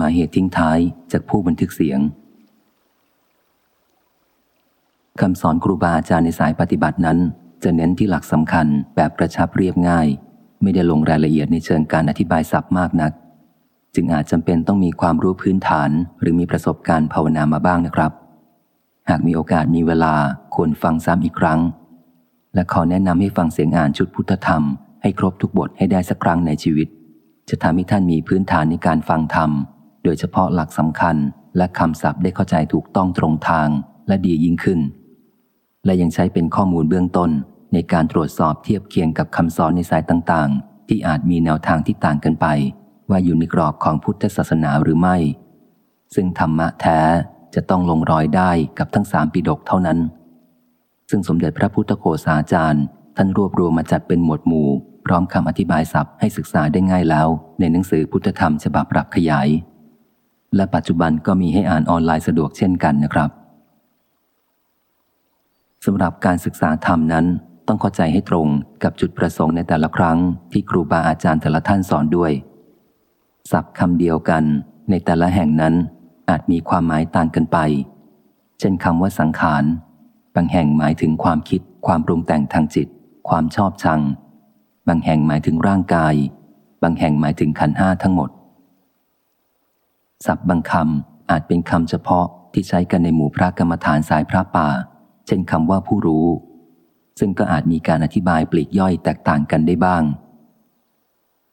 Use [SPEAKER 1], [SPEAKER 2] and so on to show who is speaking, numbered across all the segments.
[SPEAKER 1] มาเหตุทิ้งท้ายจากผู้บันทึกเสียงคำสอนครูบาอาจารย์ในสายปฏิบัตินั้น จะเน้นที่หลักสำคัญแบบกระชับเรียบง่าย ไม่ได้ลงรายละเอียดในเชิงการอธิบายศัพท์มากนัก จึงอาจจำเป็นต้องมีความรู้พื้นฐานหรือมีประสบการณ์ภาวนามาบ้างนะครับ หากมีโอกาสมีเวลาควรฟังซ้ำอีกครั้ง และขอแนะนำให้ฟังเสียงอ่านชุดพุทธธรรมให้ครบทุกบทให้ได้สักครั้งในชีวิต จะทำให้ท่านมีพื้นฐานในการฟังธรรม โดยเฉพาะหลักสำคัญและคำศัพท์ได้เข้าใจถูกต้องตรงทางและดียิ่งขึ้น และยังใช้เป็นข้อมูลเบื้องต้นในการตรวจสอบเทียบเคียงกับคำสอนในสายต่างๆ ที่อาจมีแนวทางที่ต่างกันไป ว่าอยู่ในกรอบของพุทธศาสนาหรือไม่ ซึ่งธรรมะแท้จะต้องลงรอยได้กับทั้งสามปิดกเท่านั้น ซึ่งสมเด็จพระพุทธโฆษาจารย์ ท่านรวบรวมมาจัดเป็นหมวดหมู่ พร้อมคำอธิบายศัพท์ให้ศึกษาได้ง่ายแล้ว ในหนังสือพุทธธรรมฉบับปรับขยาย และปัจจุบันก็มีให้อ่านออนไลน์สะดวกเช่นกันนะครับสำหรับการศึกษาธรรมนั้นต้องเข้าใจให้ตรงกับจุดประสงค์ในแต่ละครั้งที่ครูบาอาจารย์แต่ละท่านสอนด้วยศัพท์คำเดียวกันในแต่ละแห่งนั้นอาจมีความหมายต่างกันไป เช่นคำว่าสังขาร บางแห่งหมายถึงความคิด ความปรุงแต่งทางจิต ความชอบชัง บางแห่งหมายถึงร่างกาย บางแห่งหมายถึงขันห้าทั้งหมด ศัพท์บางคำอาจเป็นคำเฉพาะที่ใช้กันในหมู่พระกรรมฐานสายพระป่า เช่นคำว่าผู้รู้ ซึ่งก็อาจมีการอธิบายปลีกย่อยแตกต่างกันได้บ้าง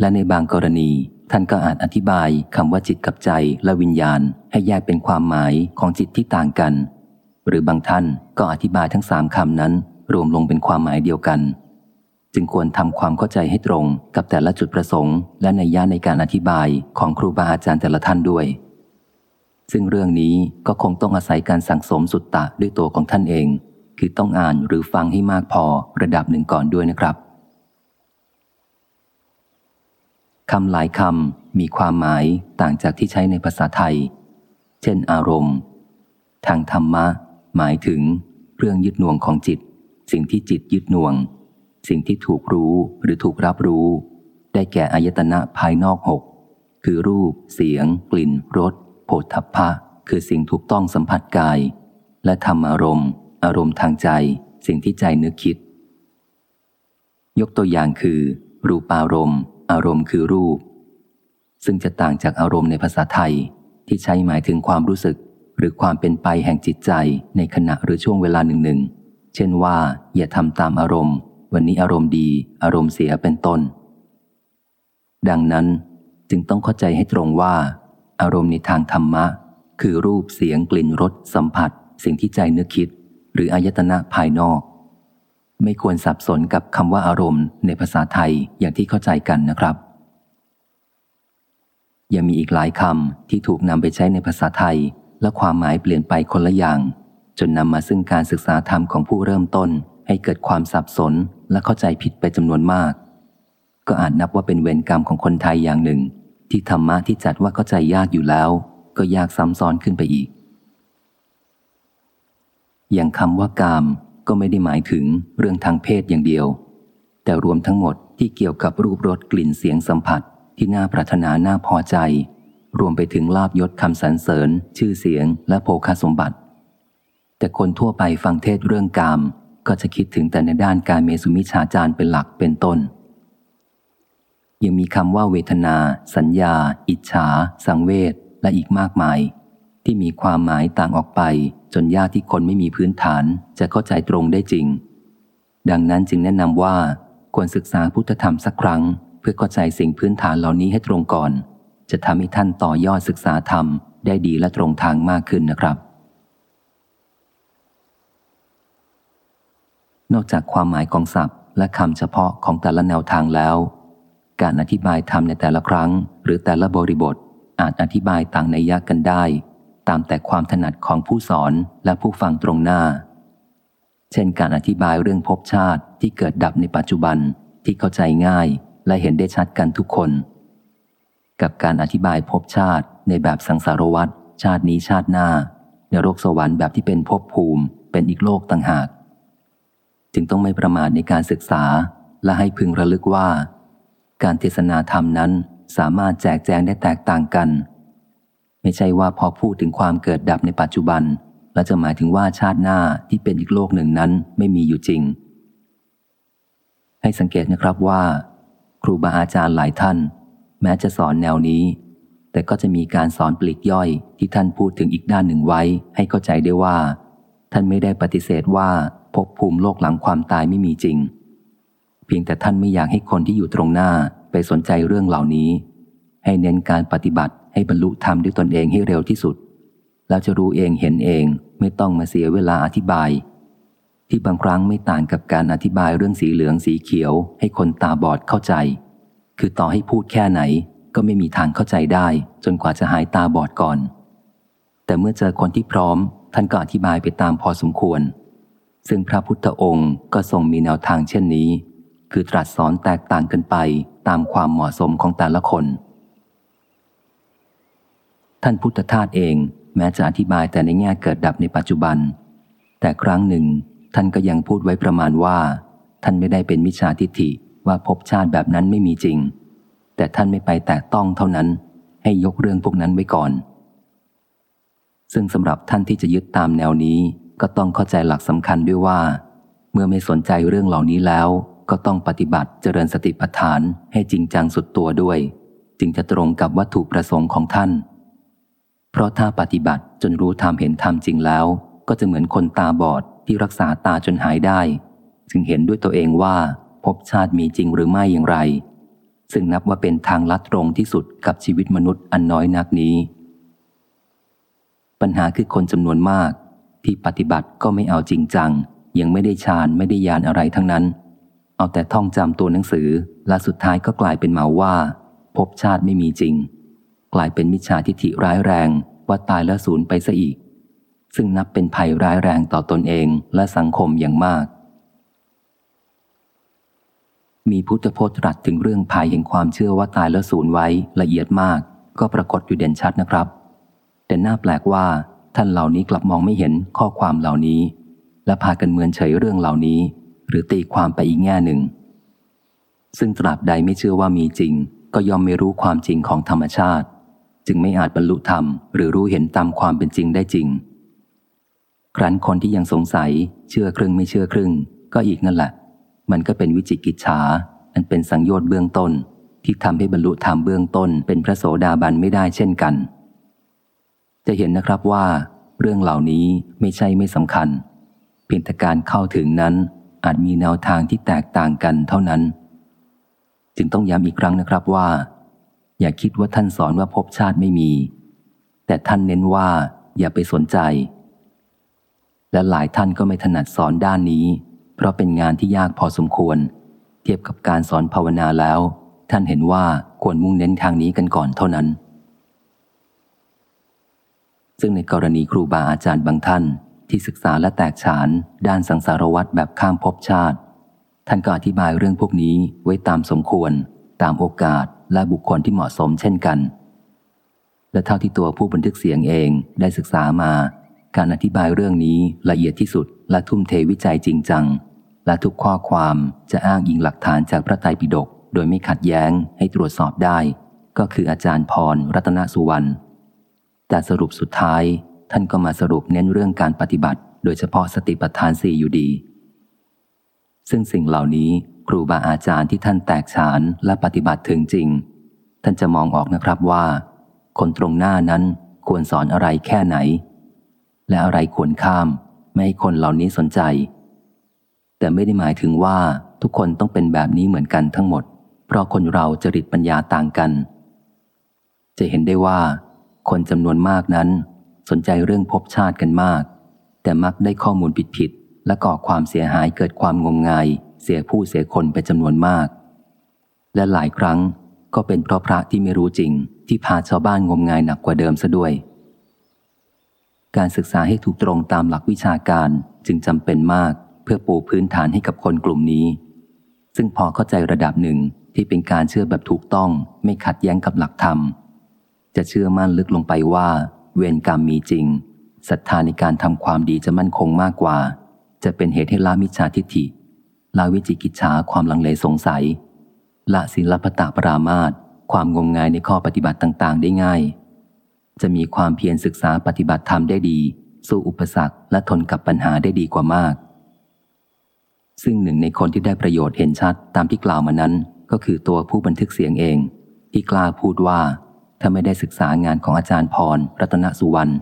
[SPEAKER 1] และในบางกรณีท่านก็อาจอธิบายคำว่าจิตกับใจและวิญญาณให้แยกเป็นความหมายของจิตที่ต่างกัน หรือบางท่านก็อธิบายทั้งสามคำนั้น รวมลงเป็นความหมายเดียวกัน จึงควรทำความเข้าใจให้ตรงกับแต่ละจุดประสงค์ และในย่าในการอธิบายของครูบาอาจารย์แต่ละท่านด้วย ซึ่งเรื่องนี้ก็คงต้องอาศัยการสั่งสมสุตตะด้วยตัวของท่านเอง คือต้องอ่านหรือฟังให้มากพอระดับหนึ่งก่อนด้วยนะครับคำหลายคำมีความหมายต่างจากที่ใช้ในภาษาไทย เช่น อารมณ์ ทางธรรมะ หมายถึง เรื่องยึดหน่วงของจิต สิ่งที่จิตยึดหน่วง สิ่งที่ถูกรู้หรือถูกรับรู้ ได้แก่อายตนะภายนอกหกคือรูป เสียง กลิ่นรสโผฏฐัพพะ คือสิ่งถูกต้องสัมผัสกาย และธรรมอารมณ์ อารมณ์ทางใจ สิ่งที่ใจนึกคิด ยกตัวอย่างคือ รูปารมณ์ อารมณ์คือรูป ซึ่งจะต่างจากอารมณ์ในภาษาไทย ที่ใช้หมายถึงความรู้สึก หรือความเป็นไปแห่งจิตใจในขณะหรือช่วงเวลาหนึ่งๆเช่นว่า อย่าทำตามอารมณ์ วันนี้อารมณ์ดี อารมณ์เสียเป็นต้น ดังนั้นจึงต้องเข้าใจให้ตรงว่า อารมณ์ในทางธรรมะ คือรูปเสียงกลิ่นรสสัมผัส สิ่งที่ใจนึกคิด หรืออายตนะภายนอก ไม่ควรสับสนกับคำว่าอารมณ์ในภาษาไทยอย่างที่เข้าใจกันนะครับ ยังมีอีกหลายคำที่ถูกนำไปใช้ในภาษาไทย และความหมายเปลี่ยนไปคนละอย่างจนนำมาซึ่งการศึกษาธรรมของผู้เริ่มต้นให้เกิดความสับสน และเข้าใจผิดไปจำนวนมาก ก็อาจนับว่าเป็นเวรกรรมของคนไทยอย่างหนึ่ง ที่ธรรมะที่จัดว่าเข้าใจยากอยู่แล้ว ก็ยากซ้ำซ้อนขึ้นไปอีก อย่างคำว่ากามก็ไม่ได้หมายถึงเรื่องทางเพศอย่างเดียว แต่รวมทั้งหมดที่เกี่ยวกับรูปรสกลิ่นเสียงสัมผัส ที่น่าปรารถนาน่าพอใจ รวมไปถึงลาบยศคำสรรเสริญ ชื่อเสียง และโภคาสมบัติ แต่คนทั่วไปฟังเทศเรื่องกาม ก็จะคิดถึงแต่ในด้านการเมสุมิชาจารเป็นหลักเป็นต้น ยังมีคำว่าเวทนา สัญญา อิจฉา สังเวชและอีกมากมาย ที่มีความหมายต่างออกไป จนยากที่คนไม่มีพื้นฐานจะเข้าใจตรงได้จริง ดังนั้นจึงแนะนำว่าควรศึกษาพุทธธรรมสักครั้ง เพื่อเข้าใจสิ่งพื้นฐานเหล่านี้ให้ตรงก่อน จะทำให้ท่านต่อยอดศึกษาธรรมได้ดีและตรงทางมากขึ้นนะครับ นอกจากความหมายของศัพท์ และคำเฉพาะของแต่ละแนวทางแล้ว การอธิบายธรรมในแต่ละครั้ง หรือแต่ละบริบท อาจอธิบายต่างในยากกันได้ ตามแต่ความถนัดของผู้สอนและผู้ฟังตรงหน้า เช่นการอธิบายเรื่องภพชาติที่เกิดดับในปัจจุบันที่เข้าใจง่ายและเห็นได้ชัดกันทุกคน กับการอธิบายภพชาติในแบบสังสารวัตรชาตินี้ชาติหน้าในโลกสวรรค์แบบที่เป็นภพภูมิ เป็นอีกโลกต่างหาก จึงต้องไม่ประมาทในการศึกษา และให้พึงระลึกว่า การเทศนาธรรมนั้นสามารถแจกแจงได้แตกต่างกัน ไม่ใช่ว่าพอพูดถึงความเกิดดับในปัจจุบัน แล้วจะหมายถึงว่าชาติหน้าที่เป็นอีกโลกหนึ่งนั้นไม่มีอยู่จริง ให้สังเกตนะครับว่า ครูบาอาจารย์หลายท่าน แม้จะสอนแนวนี้ แต่ก็จะมีการสอนปลีกย่อยที่ท่านพูดถึงอีกด้านหนึ่งไว้ ให้เข้าใจได้ว่า ท่านไม่ได้ปฏิเสธว่า ภพภูมิโลกหลังความตายไม่มีจริง เพียงแต่ท่านไม่อยากให้คนที่อยู่ตรงหน้าไปสนใจเรื่องเหล่านี้ ให้เน้นการปฏิบัติให้บรรลุธรรมด้วยตนเองให้เร็วที่สุด แล้วจะรู้เองเห็นเองไม่ต้องมาเสียเวลาอธิบาย ที่บางครั้งไม่ต่างกับการอธิบายเรื่องสีเหลืองสีเขียว ให้คนตาบอดเข้าใจ คือต่อให้พูดแค่ไหนก็ไม่มีทางเข้าใจได้ จนกว่าจะหายตาบอดก่อน แต่เมื่อเจอคนที่พร้อม ท่านก็อธิบายไปตามพอสมควร ซึ่งพระพุทธองค์ก็ทรงมีแนวทางเช่นนี้ คือตรัสสอนแตกต่างกันไปตามความเหมาะสมของแต่ละคน ท่านพุทธทาสเองแม้จะอธิบายแต่ในแง่เกิดดับในปัจจุบัน แต่ครั้งหนึ่ง ท่านก็ยังพูดไว้ประมาณว่า ท่านไม่ได้เป็นมิจฉาทิฏฐิว่าภพชาติแบบนั้นไม่มีจริง แต่ท่านไม่ไปแตะต้องเท่านั้น ให้ยกเรื่องพวกนั้นไว้ก่อน ซึ่งสำหรับท่านที่จะยึดตามแนวนี้ ก็ต้องเข้าใจหลักสำคัญด้วยว่า เมื่อไม่สนใจเรื่องเหล่านี้แล้ว ก็ต้องปฏิบัติเจริญสติปัฏฐานให้จริงจังสุดตัวด้วย จึงจะตรงกับวัตถุประสงค์ของท่าน เพราะถ้าปฏิบัติจนรู้ธรรมเห็นธรรมจริงแล้ว ก็จะเหมือนคนตาบอดที่รักษาตาจนหายได้ จึงเห็นด้วยตัวเองว่าภพชาติมีจริงหรือไม่อย่างไร ซึ่งนับว่าเป็นทางลัดตรงที่สุดกับชีวิตมนุษย์อันน้อยนักนี้ ปัญหาคือคนจำนวนมาก ที่ปฏิบัติก็ไม่เอาจริงจัง ยังไม่ได้ฌานไม่ได้ยานอะไรทั้งนั้น เอาแต่ท่องจำตัวหนังสือ และสุดท้ายก็กลายเป็นเมาว่าภพชาติไม่มีจริง กลายเป็นมิจฉาทิฏฐิร้ายแรง ว่าตายแล้วสูญไปซะอีก ซึ่งนับเป็นภัยร้ายแรงต่อตนเองและสังคมอย่างมาก มีพุทธพจน์ตรัสถึงเรื่องภัยแห่งความเชื่อว่าตายแล้วสูญไว้ละเอียดมาก ก็ปรากฏอยู่เด่นชัดนะครับ แต่น่าแปลกว่า ท่านเหล่านี้กลับมองไม่เห็นข้อความเหล่านี้ และพากันเมือนเฉยเรื่องเหล่านี้ หรือตีความไปอีกแง่หนึ่ง ซึ่งตราบใดไม่เชื่อว่ามีจริง ก็ยอมไม่รู้ความจริงของธรรมชาติ จึงไม่อาจบรรลุธรรม หรือรู้เห็นตามความเป็นจริงได้จริง ครั้นคนที่ยังสงสัย เชื่อครึ่งไม่เชื่อครึ่ง ก็อีกนั่นแหละ มันก็เป็นวิจิกิจฉาอันเป็นสังโยชน์เบื้องต้น ที่ทำให้บรรลุธรรมเบื้องต้นเป็นพระโสดาบันไม่ได้เช่นกัน จะเห็นนะครับว่าเรื่องเหล่านี้ไม่ใช่ไม่สำคัญ เพียงแต่การเข้าถึงนั้นอาจมีแนวทางที่แตกต่างกันเท่านั้น จึงต้องย้ำอีกครั้งนะครับว่า อย่าคิดว่าท่านสอนว่าภพชาติไม่มี แต่ท่านเน้นว่าอย่าไปสนใจ และหลายท่านก็ไม่ถนัดสอนด้านนี้ เพราะเป็นงานที่ยากพอสมควร เทียบกับการสอนภาวนาแล้ว ท่านเห็นว่าควรมุ่งเน้นทางนี้กันก่อนเท่านั้น ซึ่งในกรณีครูบาอาจารย์บางท่าน ที่ศึกษาและแตกฉาน ด้านสังสารวัตรแบบข้ามภพชาติ ท่านก็อธิบายเรื่องพวกนี้ไว้ตามสมควร ตามโอกาสและบุคคลที่เหมาะสมเช่นกัน และเท่าที่ตัวผู้บันทึกเสียงเองได้ศึกษามา การอธิบายเรื่องนี้ละเอียดที่สุดและทุ่มเทวิจัยจริงจัง และทุกข้อความจะอ้างอิงหลักฐานจากพระไตรปิฎกโดยไม่ขัดแย้งให้ตรวจสอบได้ ก็คืออาจารย์พรรัตนสุวรรณ แต่สรุปสุดท้ายท่านก็มาสรุปเน้นเรื่องการปฏิบัติ โดยเฉพาะสติปัฏฐานสี่อยู่ดี ซึ่งสิ่งเหล่านี้ครูบาอาจารย์ที่ท่านแตกฉานและปฏิบัติถึงจริง ท่านจะมองออกนะครับว่า คนตรงหน้านั้นควรสอนอะไรแค่ไหน และอะไรควรข้าม ไม่ให้คนเหล่านี้สนใจ แต่ไม่ได้หมายถึงว่าทุกคนต้องเป็นแบบนี้เหมือนกันทั้งหมด เพราะคนเราจริตปัญญาต่างกัน จะเห็นได้ว่า คนจำนวนมากนั้น สนใจเรื่องภพชาติกันมาก แต่มักได้ข้อมูลผิดๆและก่อความเสียหายเกิดความงมงาย เสียผู้เสียคนไปจำนวนมาก และหลายครั้งก็เป็นเพราะพระที่ไม่รู้จริง ที่พาชาวบ้านงมงายหนักกว่าเดิมซะด้วย การศึกษาให้ถูกตรงตามหลักวิชาการจึงจำเป็นมากเพื่อปูพื้นฐานให้กับคนกลุ่มนี้ ซึ่งพอเข้าใจระดับหนึ่งที่เป็นการเชื่อแบบถูกต้องไม่ขัดแย้งกับหลักธรรม จะเชื่อมั่นลึกลงไปว่า เวรกรรมมีจริงศรัทธาในการทำความดีจะมั่นคงมากกว่า จะเป็นเหตุให้ละมิจฉาทิฏฐิละวิจิกิจฉาความลังเลสงสัยละศิลปตะปรามาตความงมงายในข้อปฏิบัติต่างๆ ได้ง่าย จะมีความเพียรศึกษาปฏิบัติธรรมได้ดี สู้อุปสรรคและทนกับปัญหาได้ดีกว่ามาก ซึ่งหนึ่งในคนที่ได้ประโยชน์เห็นชัดตามที่กล่าวมานั้น ก็คือตัวผู้บันทึกเสียงเอง ที่กล้าพูดว่า ถ้าไม่ได้ศึกษางานของอาจารย์พร รัตนสุวรรณ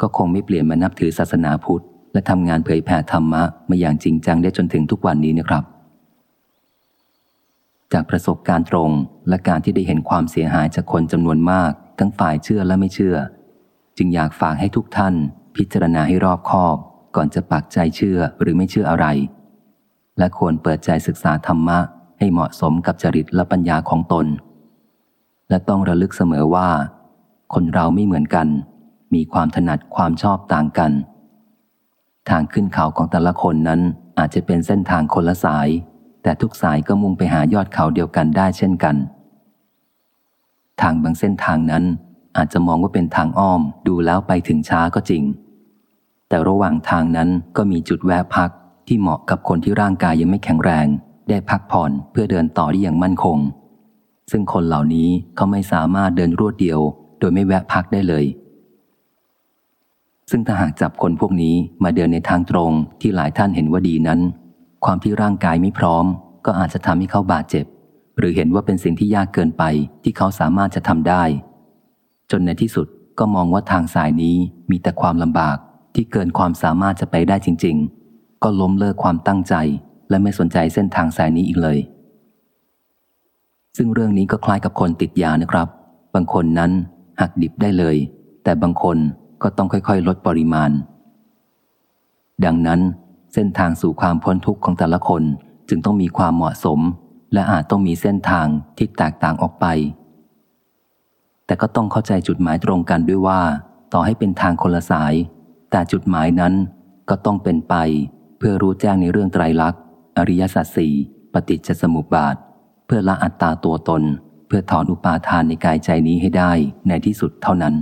[SPEAKER 1] ก็คงไม่เปลี่ยนมานับถือศาสนาพุทธ และทำงานเผยแผ่ธรรมะมาอย่างจริงจังได้จนถึงทุกวันนี้นะครับ จากประสบการณ์ตรงและการที่ได้เห็นความเสียหายจากคนจำนวนมาก ทั้งฝ่ายเชื่อและไม่เชื่อ จึงอยากฝากให้ทุกท่าน พิจารณาให้รอบคอบ ก่อนจะปักใจเชื่อหรือไม่เชื่ออะไร และควรเปิดใจศึกษาธรรมะให้เหมาะสมกับจริตและปัญญาของตน และต้องระลึกเสมอว่า คนเราไม่เหมือนกัน มีความถนัดความชอบต่างกัน ทางขึ้นเขาของแต่ละคนนั้นอาจจะเป็นเส้นทางคนละสาย แต่ทุกสายก็มุ่งไปหายอดเขาเดียวกันได้เช่นกัน ทางบางเส้นทางนั้นอาจจะมองว่าเป็นทางอ้อมดูแล้วไปถึงช้าก็จริง แต่ระหว่างทางนั้นก็มีจุดแวะพักที่เหมาะกับคนที่ร่างกายยังไม่แข็งแรง ได้พักผ่อนเพื่อเดินต่อได้อย่างมั่นคง ซึ่งคนเหล่านี้เขาไม่สามารถเดินรวดเดียว โดยไม่แวะพักได้เลย ซึ่งถ้าหากจับคนพวกนี้มาเดินในทางตรงที่หลายท่านเห็นว่าดีนั้น ความที่ร่างกายไม่พร้อม ก็อาจจะทำให้เขาบาดเจ็บ หรือเห็นว่าเป็นสิ่งที่ยากเกินไปที่เขาสามารถจะทำได้ จนในที่สุดก็มองว่าทางสายนี้มีแต่ความลำบากที่เกินความสามารถจะไปได้จริง ๆ ก็ล้มเลิกความตั้งใจ และไม่สนใจเส้นทางสายนี้อีกเลย ซึ่งเรื่องนี้ก็คล้ายกับคนติดยานะครับ บางคนนั้นหักดิบได้เลย แต่บางคนก็ต้องค่อยๆ ลดปริมาณ ดังนั้นเส้นทางสู่ความพ้นทุกข์ของแต่ละคนจึงต้องมีความเหมาะสม และอาจต้องมีเส้นทางที่แตกต่างออกไป แต่ก็ต้องเข้าใจจุดหมายตรงกันด้วยว่า ต่อให้เป็นทางคนละสาย แต่จุดหมายนั้นก็ต้องเป็นไป เพื่อรู้แจ้งในเรื่องไตรลักษณ์ อริยสัจสี่ปฏิจจสมุปบาท พื่อละอัตตาตัวตน เพื่อถอนอุปาทานในกายใจนี้ให้ได้ในที่สุดเท่านั้น